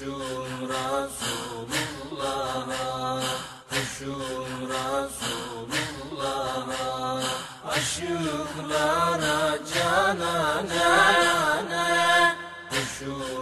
Koşun Resulullah'a Koşun Resulullah'a Aşıklara canana Koşun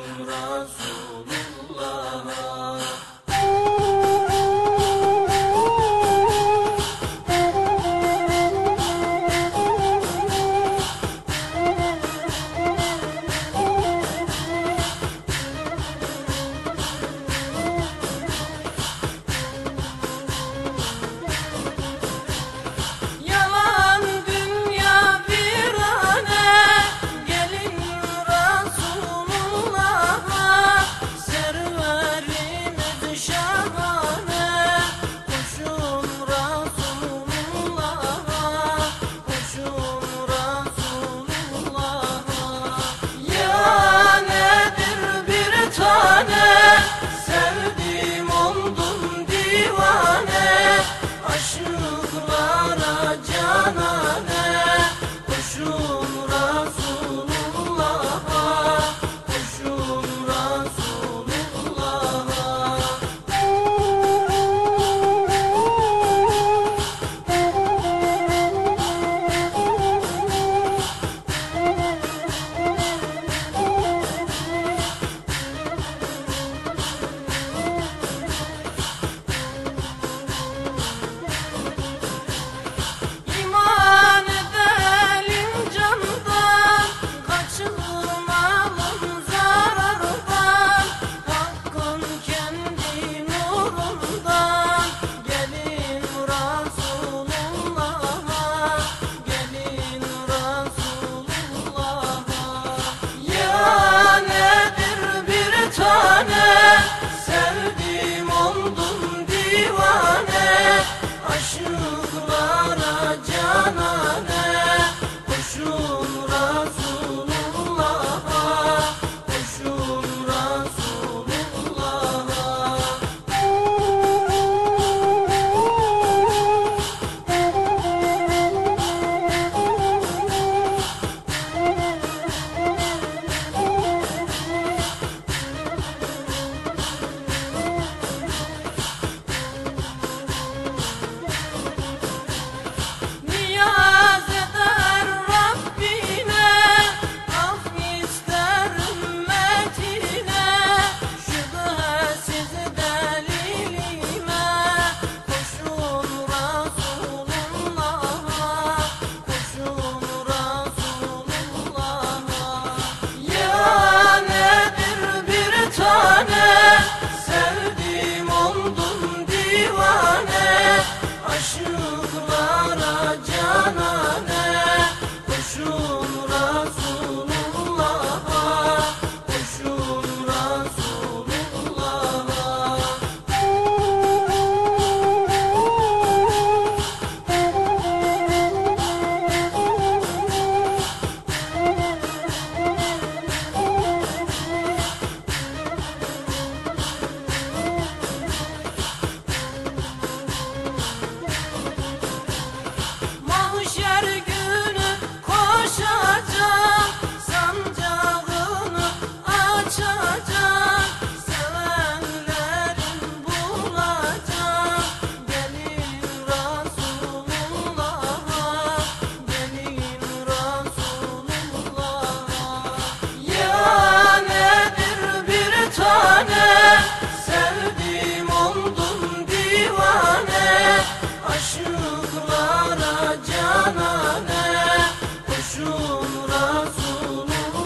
Şuurlara canane Koşun Resulullah'a.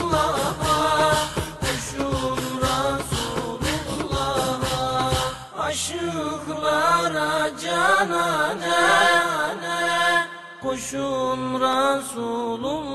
Koşun Resulullah'a. Aşıklara canane Koşun Resulullah'a.